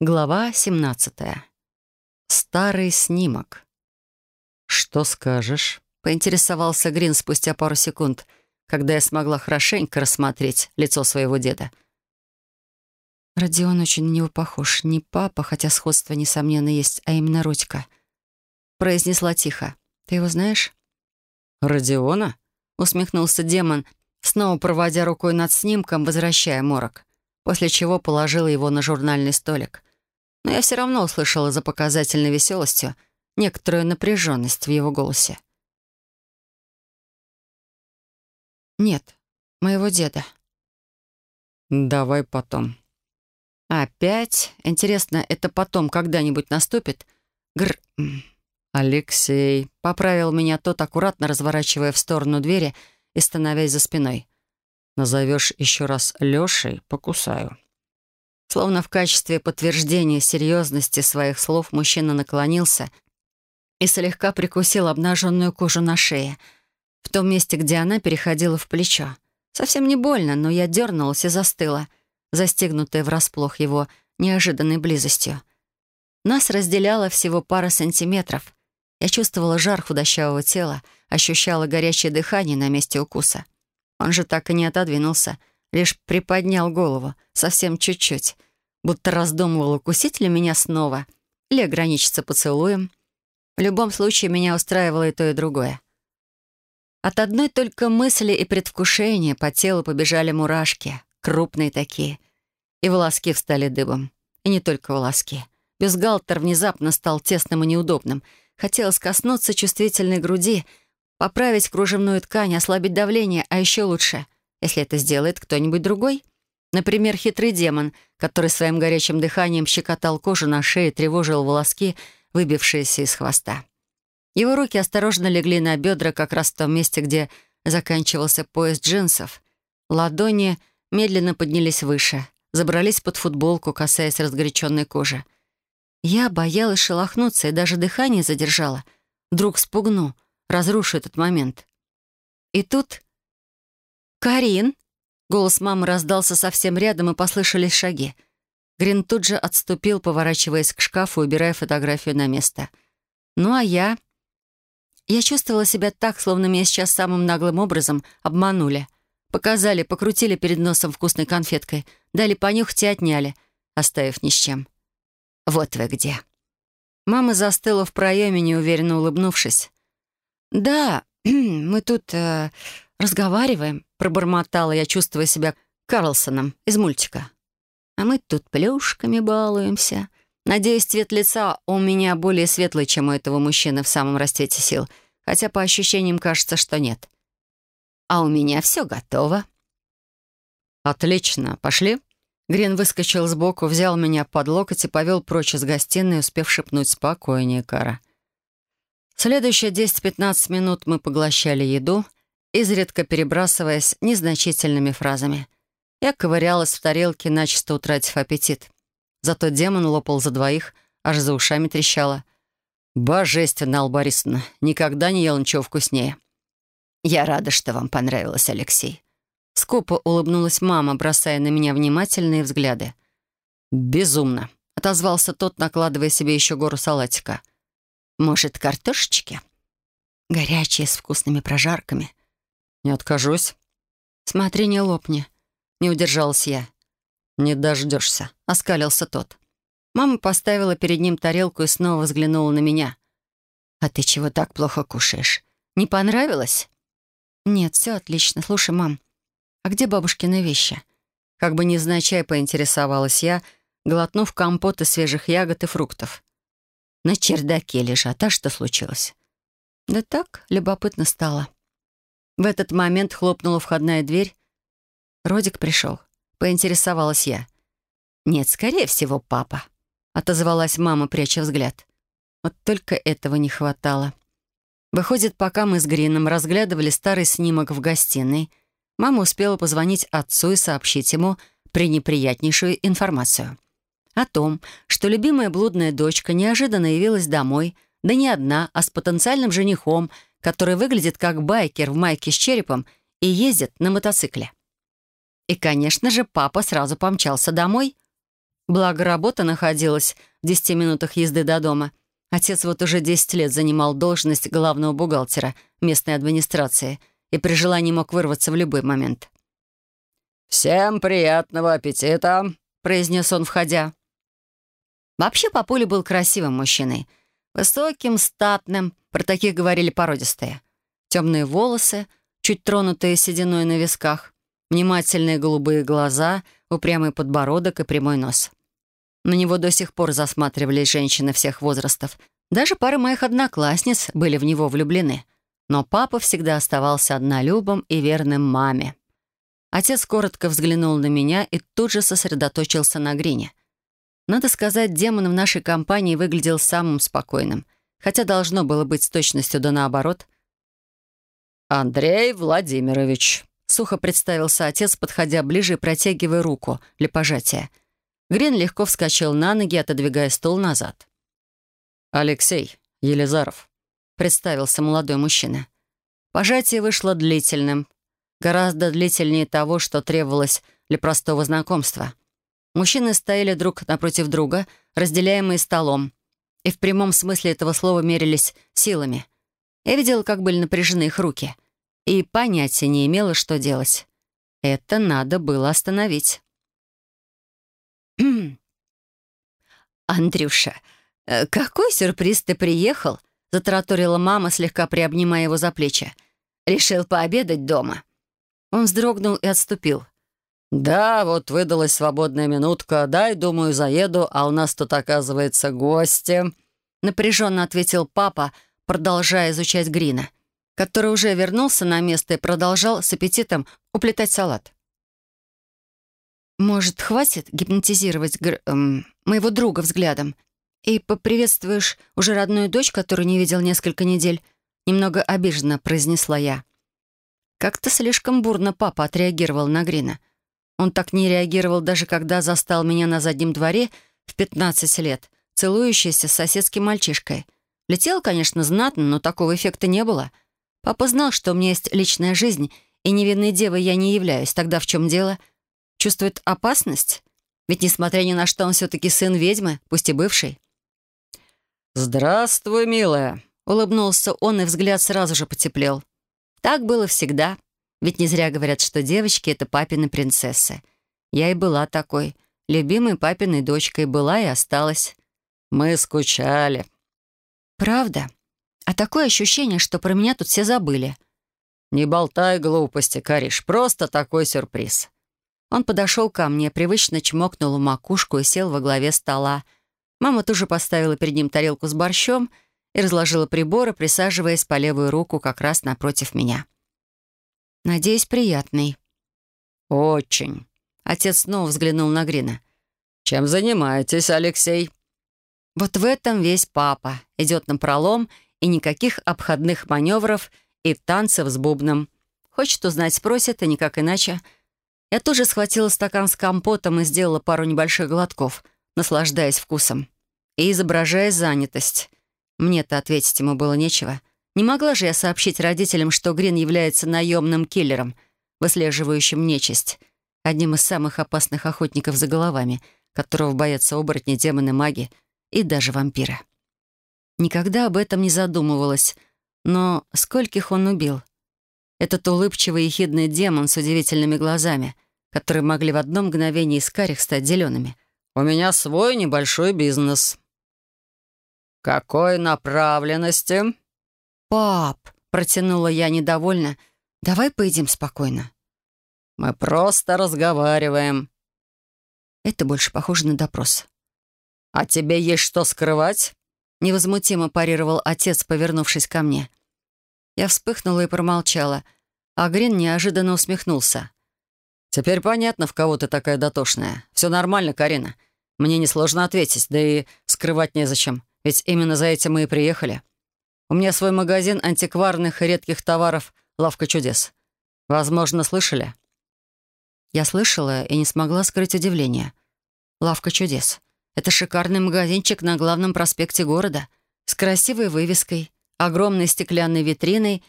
Глава 17. Старый снимок. «Что скажешь?» — поинтересовался Грин спустя пару секунд, когда я смогла хорошенько рассмотреть лицо своего деда. Родион очень на него похож. Не папа, хотя сходство, несомненно, есть, а именно Родька. Произнесла тихо. «Ты его знаешь?» «Родиона?» — усмехнулся демон, снова проводя рукой над снимком, возвращая морок, после чего положил его на журнальный столик — но я все равно услышала за показательной веселостью некоторую напряженность в его голосе. «Нет, моего деда». «Давай потом». «Опять? Интересно, это потом когда-нибудь наступит?» Гр... «Алексей», — поправил меня тот, аккуратно разворачивая в сторону двери и становясь за спиной. «Назовешь еще раз Лешей, покусаю». Словно в качестве подтверждения серьезности своих слов мужчина наклонился и слегка прикусил обнаженную кожу на шее, в том месте, где она переходила в плечо. Совсем не больно, но я дернулась и застыла, застегнутая врасплох его неожиданной близостью. Нас разделяло всего пара сантиметров. Я чувствовала жар худощавого тела, ощущала горячее дыхание на месте укуса. Он же так и не отодвинулся, лишь приподнял голову, совсем чуть-чуть, будто раздумывал, укусить ли меня снова или ограничиться поцелуем. В любом случае, меня устраивало и то, и другое. От одной только мысли и предвкушения по телу побежали мурашки, крупные такие, и волоски встали дыбом. И не только волоски. Бюстгальтер внезапно стал тесным и неудобным. Хотелось коснуться чувствительной груди, поправить кружевную ткань, ослабить давление, а еще лучше — если это сделает кто-нибудь другой. Например, хитрый демон, который своим горячим дыханием щекотал кожу на шее, тревожил волоски, выбившиеся из хвоста. Его руки осторожно легли на бедра как раз в том месте, где заканчивался пояс джинсов. Ладони медленно поднялись выше, забрались под футболку, касаясь разгоряченной кожи. Я боялась шелохнуться и даже дыхание задержала. Вдруг спугну, разрушу этот момент. И тут «Карин!» Голос мамы раздался совсем рядом, и послышались шаги. Грин тут же отступил, поворачиваясь к шкафу, убирая фотографию на место. Ну а я... Я чувствовала себя так, словно меня сейчас самым наглым образом обманули. Показали, покрутили перед носом вкусной конфеткой, дали понюхать и отняли, оставив ни с чем. «Вот вы где!» Мама застыла в проеме, неуверенно улыбнувшись. «Да, мы тут э, разговариваем», — пробормотала я, чувствуя себя Карлсоном из мультика. «А мы тут плюшками балуемся. Надеюсь, цвет лица у меня более светлый, чем у этого мужчины в самом расцвете сил, хотя по ощущениям кажется, что нет. А у меня все готово». «Отлично. Пошли?» Грин выскочил сбоку, взял меня под локоть и повел прочь из гостиной, успев шепнуть «спокойнее, Кара». Следующие 10-15 минут мы поглощали еду — изредка перебрасываясь незначительными фразами. Я ковырялась в тарелке, начисто утратив аппетит. Зато демон лопал за двоих, аж за ушами трещало. «Божественно, Алла Борисовна, никогда не ел ничего вкуснее». «Я рада, что вам понравилось, Алексей». Скупо улыбнулась мама, бросая на меня внимательные взгляды. «Безумно», — отозвался тот, накладывая себе еще гору салатика. «Может, картошечки?» «Горячие, с вкусными прожарками», «Не откажусь». «Смотри, не лопни». Не удержалась я. «Не дождешься», — оскалился тот. Мама поставила перед ним тарелку и снова взглянула на меня. «А ты чего так плохо кушаешь? Не понравилось?» «Нет, все отлично. Слушай, мам, а где бабушкины вещи?» Как бы невзначай поинтересовалась я, глотнув компот из свежих ягод и фруктов. «На чердаке лежат. А что случилось?» «Да так, любопытно стало». В этот момент хлопнула входная дверь. Родик пришел. Поинтересовалась я. «Нет, скорее всего, папа», — отозвалась мама, пряча взгляд. Вот только этого не хватало. Выходит, пока мы с Грином разглядывали старый снимок в гостиной, мама успела позвонить отцу и сообщить ему пренеприятнейшую информацию. О том, что любимая блудная дочка неожиданно явилась домой, да не одна, а с потенциальным женихом — который выглядит как байкер в майке с черепом и ездит на мотоцикле. И, конечно же, папа сразу помчался домой. Благо, работа находилась в десяти минутах езды до дома. Отец вот уже десять лет занимал должность главного бухгалтера местной администрации и при желании мог вырваться в любой момент. «Всем приятного аппетита!» — произнес он, входя. Вообще, Папуля был красивым мужчиной. Высоким, статным, про таких говорили породистые. Темные волосы, чуть тронутые сединой на висках, внимательные голубые глаза, упрямый подбородок и прямой нос. На него до сих пор засматривались женщины всех возрастов. Даже пара моих одноклассниц были в него влюблены. Но папа всегда оставался однолюбом и верным маме. Отец коротко взглянул на меня и тут же сосредоточился на Грине. Надо сказать, демон в нашей компании выглядел самым спокойным, хотя должно было быть с точностью да наоборот. «Андрей Владимирович», — сухо представился отец, подходя ближе и протягивая руку для пожатия. Грин легко вскочил на ноги, отодвигая стол назад. «Алексей Елизаров», — представился молодой мужчина. Пожатие вышло длительным, гораздо длительнее того, что требовалось для простого знакомства — Мужчины стояли друг напротив друга, разделяемые столом, и в прямом смысле этого слова мерились силами. Я видела, как были напряжены их руки, и понятия не имела, что делать. Это надо было остановить. «Андрюша, э, какой сюрприз ты приехал?» — затараторила мама, слегка приобнимая его за плечи. «Решил пообедать дома». Он вздрогнул и отступил — «Да, вот выдалась свободная минутка. Дай, думаю, заеду, а у нас тут, оказывается, гости». Напряженно ответил папа, продолжая изучать Грина, который уже вернулся на место и продолжал с аппетитом уплетать салат. «Может, хватит гипнотизировать гр... эм, моего друга взглядом? И поприветствуешь уже родную дочь, которую не видел несколько недель?» Немного обиженно произнесла я. Как-то слишком бурно папа отреагировал на Грина. Он так не реагировал, даже когда застал меня на заднем дворе в 15 лет, целующийся с соседским мальчишкой. Летел, конечно, знатно, но такого эффекта не было. Папа знал, что у меня есть личная жизнь, и невинной девой я не являюсь. Тогда в чем дело? Чувствует опасность? Ведь, несмотря ни на что, он все-таки сын ведьмы, пусть и бывший. «Здравствуй, милая», — улыбнулся он, и взгляд сразу же потеплел. Так было всегда. Ведь не зря говорят, что девочки — это папины принцессы. Я и была такой. Любимой папиной дочкой была и осталась. Мы скучали. Правда? А такое ощущение, что про меня тут все забыли. Не болтай глупости, Кариш. Просто такой сюрприз. Он подошел ко мне, привычно чмокнул в макушку и сел во главе стола. Мама тоже поставила перед ним тарелку с борщом и разложила приборы, присаживаясь по левую руку как раз напротив меня. Надеюсь, приятный». «Очень». Отец снова взглянул на Грина. «Чем занимаетесь, Алексей?» Вот в этом весь папа. Идет на пролом, и никаких обходных маневров и танцев с бубном. Хочет узнать, спросит, и никак иначе. Я тоже схватила стакан с компотом и сделала пару небольших глотков, наслаждаясь вкусом. И изображая занятость. Мне-то ответить ему было нечего. Не могла же я сообщить родителям, что Грин является наемным киллером, выслеживающим нечисть, одним из самых опасных охотников за головами, которого боятся оборотни, демоны, маги и даже вампиры. Никогда об этом не задумывалась, но скольких он убил? Этот улыбчивый и хидный демон с удивительными глазами, которые могли в одно мгновение из карих стать зелеными. «У меня свой небольшой бизнес». «Какой направленности?» «Пап!» — протянула я недовольно. «Давай поедим спокойно». «Мы просто разговариваем». Это больше похоже на допрос. «А тебе есть что скрывать?» Невозмутимо парировал отец, повернувшись ко мне. Я вспыхнула и промолчала, а Грин неожиданно усмехнулся. «Теперь понятно, в кого ты такая дотошная. Все нормально, Карина. Мне несложно ответить, да и скрывать незачем. Ведь именно за этим мы и приехали. У меня свой магазин антикварных и редких товаров «Лавка чудес». Возможно, слышали?» Я слышала и не смогла скрыть удивление. «Лавка чудес». Это шикарный магазинчик на главном проспекте города с красивой вывеской, огромной стеклянной витриной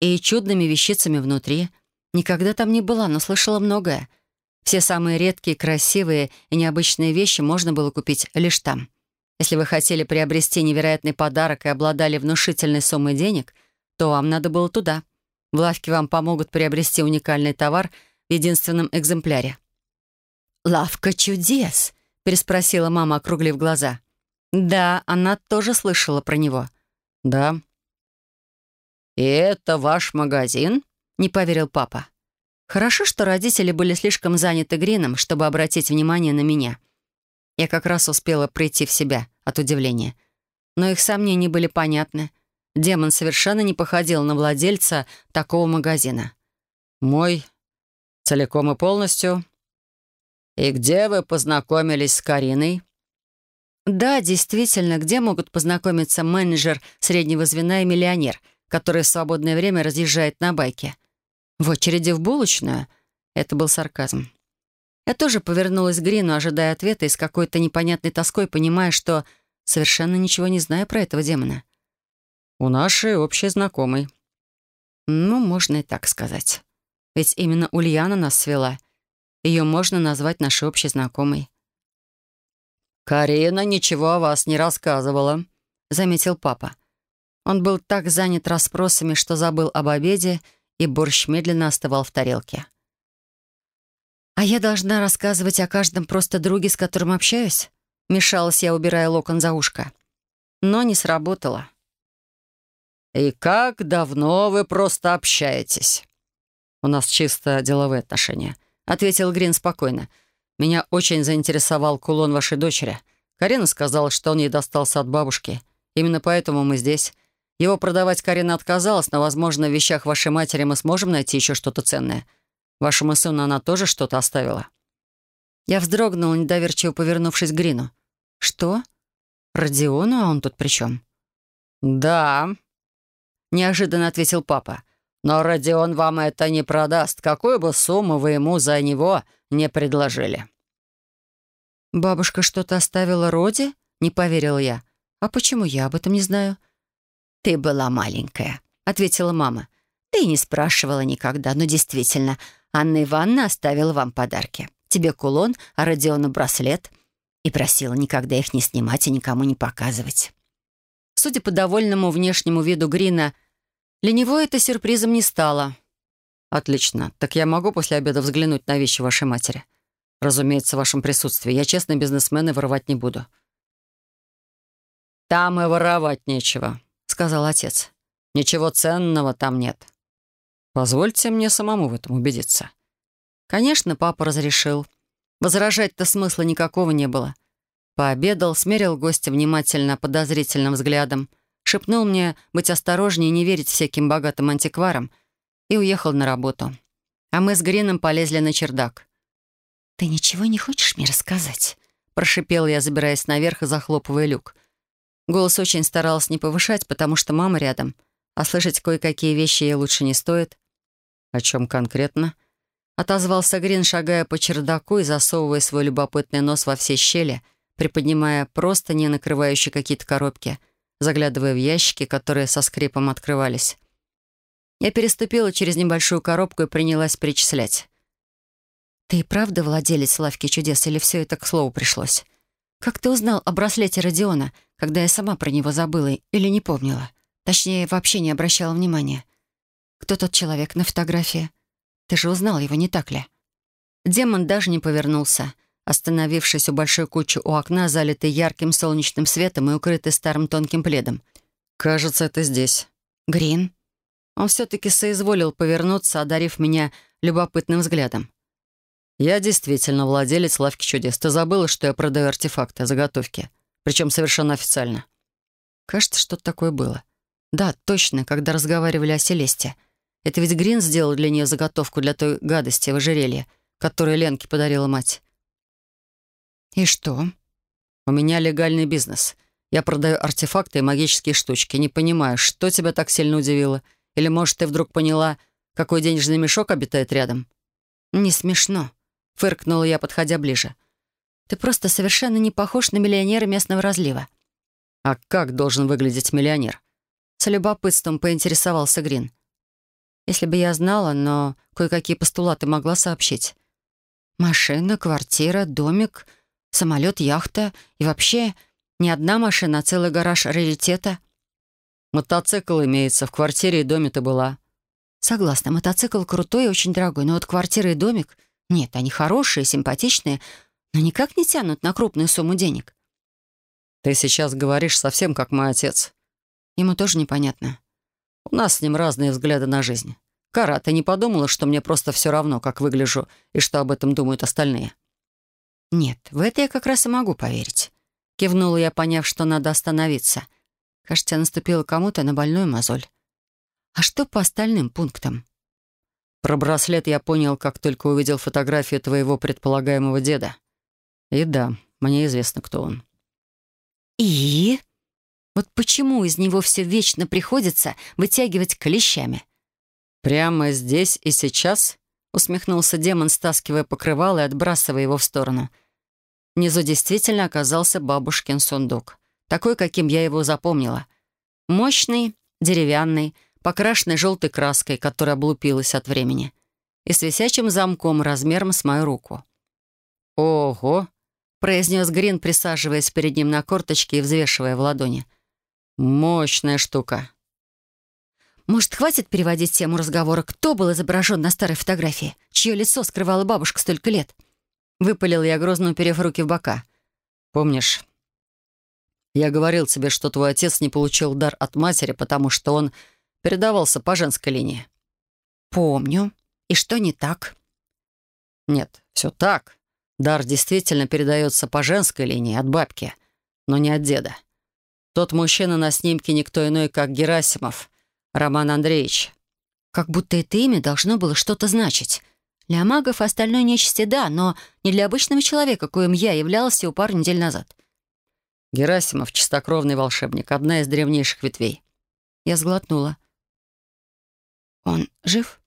и чудными вещицами внутри. Никогда там не была, но слышала многое. Все самые редкие, красивые и необычные вещи можно было купить лишь там. Если вы хотели приобрести невероятный подарок и обладали внушительной суммой денег, то вам надо было туда. В лавке вам помогут приобрести уникальный товар в единственном экземпляре. «Лавка чудес!» — переспросила мама, округлив глаза. «Да, она тоже слышала про него». «Да». «И это ваш магазин?» — не поверил папа. Хорошо, что родители были слишком заняты Грином, чтобы обратить внимание на меня. Я как раз успела прийти в себя от удивления. Но их сомнения были понятны. Демон совершенно не походил на владельца такого магазина. «Мой целиком и полностью. И где вы познакомились с Кариной?» Да, действительно, где могут познакомиться менеджер среднего звена и миллионер, который в свободное время разъезжает на байке? В очереди в булочную? Это был сарказм. Я тоже повернулась к Грину, ожидая ответа и с какой-то непонятной тоской, понимая, что совершенно ничего не знаю про этого демона. «У нашей общей знакомой». Ну, можно и так сказать. Ведь именно Ульяна нас свела. Ее можно назвать нашей общей знакомой. «Карина ничего о вас не рассказывала», — заметил папа. Он был так занят расспросами, что забыл об обеде, и борщ медленно остывал в тарелке. «А я должна рассказывать о каждом просто друге, с которым общаюсь?» Мешалась я, убирая локон за ушко. Но не сработало. «И как давно вы просто общаетесь?» «У нас чисто деловые отношения», — ответил Грин спокойно. Меня очень заинтересовал кулон вашей дочери. Карина сказала, что он ей достался от бабушки. Именно поэтому мы здесь. Его продавать Карина отказалась, но, возможно, в вещах вашей матери мы сможем найти еще что-то ценное. Вашему сыну она тоже что-то оставила». Я вздрогнула, недоверчиво повернувшись к Грину. «Что? Родиону? А он тут при чем?» «Да», — неожиданно ответил папа. «Но Родион вам это не продаст, какую бы сумму вы ему за него не предложили». «Бабушка что-то оставила Роди?» — не поверила я. «А почему я об этом не знаю?» «Ты была маленькая», — ответила мама. «Ты не спрашивала никогда, но действительно, Анна Ивановна оставила вам подарки. Тебе кулон, а Родиону браслет. И просила никогда их не снимать и никому не показывать». Судя по довольному внешнему виду Грина, для него это сюрпризом не стало. «Отлично. Так я могу после обеда взглянуть на вещи вашей матери? Разумеется, в вашем присутствии. Я честный бизнесмен и воровать не буду». «Там и воровать нечего», — сказал отец. «Ничего ценного там нет. Позвольте мне самому в этом убедиться». Конечно, папа разрешил. Возражать-то смысла никакого не было. Пообедал, смерил гостя внимательно, подозрительным взглядом, шепнул мне быть осторожнее и не верить всяким богатым антикварам — и уехал на работу. А мы с Грином полезли на чердак. «Ты ничего не хочешь мне рассказать?» Прошипела я, забираясь наверх и захлопывая люк. Голос очень старалась не повышать, потому что мама рядом, а слышать кое-какие вещи ей лучше не стоит. «О чем конкретно?» Отозвался Грин, шагая по чердаку и засовывая свой любопытный нос во все щели, приподнимая просто не накрывающие какие-то коробки, заглядывая в ящики, которые со скрипом открывались. Я переступила через небольшую коробку и принялась перечислять. «Ты и правда владелец лавки чудес, или все это к слову пришлось? Как ты узнал о браслете Родиона, когда я сама про него забыла или не помнила? Точнее, вообще не обращала внимания. Кто тот человек на фотографии? Ты же узнал его, не так ли?» Демон даже не повернулся, остановившись у большой кучи у окна, залитой ярким солнечным светом и укрытой старым тонким пледом. «Кажется, это здесь». «Грин?» Он все-таки соизволил повернуться, одарив меня любопытным взглядом. «Я действительно владелец лавки чудес. Ты забыла, что я продаю артефакты, заготовки. Причем совершенно официально». Кажется, что-то такое было. Да, точно, когда разговаривали о Селесте. Это ведь Грин сделал для нее заготовку для той гадости в ожерелье, которую Ленке подарила мать. «И что?» «У меня легальный бизнес. Я продаю артефакты и магические штучки. Не понимаю, что тебя так сильно удивило?» Или, может, ты вдруг поняла, какой денежный мешок обитает рядом?» «Не смешно», — фыркнула я, подходя ближе. «Ты просто совершенно не похож на миллионера местного разлива». «А как должен выглядеть миллионер?» С любопытством поинтересовался Грин. «Если бы я знала, но кое-какие постулаты могла сообщить». Машина, квартира, домик, самолет, яхта и вообще не одна машина, а целый гараж раритета. Мотоцикл имеется, в квартире и доме ты была. Согласна, мотоцикл крутой и очень дорогой, но вот квартира и домик... Нет, они хорошие, симпатичные, но никак не тянут на крупную сумму денег. Ты сейчас говоришь совсем как мой отец. Ему тоже непонятно. У нас с ним разные взгляды на жизнь. Кара, ты не подумала, что мне просто все равно, как выгляжу и что об этом думают остальные? Нет, в это я как раз и могу поверить. Кивнула я, поняв, что надо остановиться. Кажется, наступила кому-то на больную мозоль. А что по остальным пунктам? Про браслет я понял, как только увидел фотографию твоего предполагаемого деда. И да, мне известно, кто он. И? Вот почему из него все вечно приходится вытягивать клещами? Прямо здесь и сейчас? Усмехнулся демон, стаскивая покрывало и отбрасывая его в сторону. Внизу действительно оказался бабушкин сундук. Такой, каким я его запомнила. Мощный, деревянный, покрашенный желтой краской, которая облупилась от времени, и с висячим замком размером с мою руку. «Ого!» — произнес Грин, присаживаясь перед ним на корточке и взвешивая в ладони. «Мощная штука». «Может, хватит переводить тему разговора? Кто был изображен на старой фотографии? Чье лицо скрывала бабушка столько лет?» Выпалил я, грозно уперев руки в бока. «Помнишь, я говорил тебе, что твой отец не получил дар от матери, потому что он передавался по женской линии?» «Помню. И что не так?» «Нет, все так. Дар действительно передается по женской линии от бабки, но не от деда. Тот мужчина на снимке никто иной, как Герасимов, Роман Андреевич. Как будто это имя должно было что-то значить. Для магов остальной нечисти да, но не для обычного человека, коим я являлась всего пару недель назад. Герасимов — чистокровный волшебник, одна из древнейших ветвей. Я сглотнула. «Он жив?»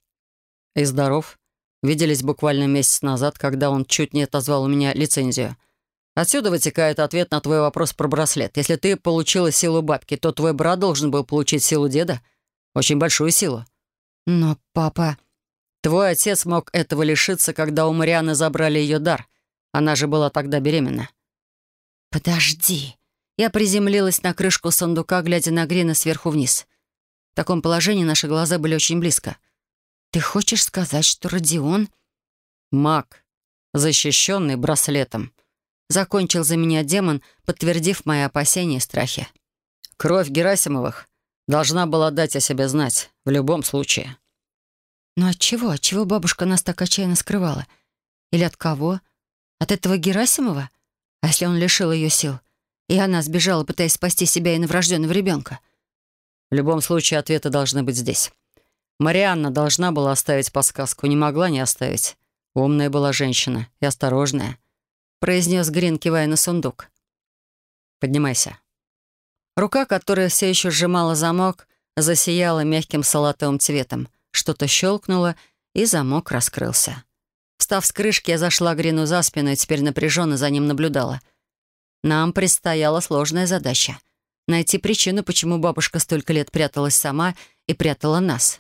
«И здоров. Виделись буквально месяц назад, когда он чуть не отозвал у меня лицензию. Отсюда вытекает ответ на твой вопрос про браслет. Если ты получила силу бабки, то твой брат должен был получить силу деда. Очень большую силу». «Но папа...» «Твой отец мог этого лишиться, когда у Марианы забрали ее дар. Она же была тогда беременна». «Подожди». Я приземлилась на крышку сундука, глядя на Грина сверху вниз. В таком положении наши глаза были очень близко. «Ты хочешь сказать, что Родион...» «Маг, защищенный браслетом», — закончил за меня демон, подтвердив мои опасения и страхи. «Кровь Герасимовых должна была дать о себе знать, в любом случае». «Но от чего? От чего бабушка нас так отчаянно скрывала? Или от кого? От этого Герасимова? А если он лишил ее сил? И она сбежала, пытаясь спасти себя и новорожденного ребенка?» «В любом случае, ответы должны быть здесь. Марианна должна была оставить подсказку, не могла не оставить. Умная была женщина и осторожная», — произнес Грин, кивая на сундук. «Поднимайся». Рука, которая все еще сжимала замок, засияла мягким салатовым цветом. Что-то щелкнуло, и замок раскрылся. Встав с крышки, я зашла Грину за спину и теперь напряженно за ним наблюдала. Нам предстояла сложная задача — найти причину, почему бабушка столько лет пряталась сама и прятала нас.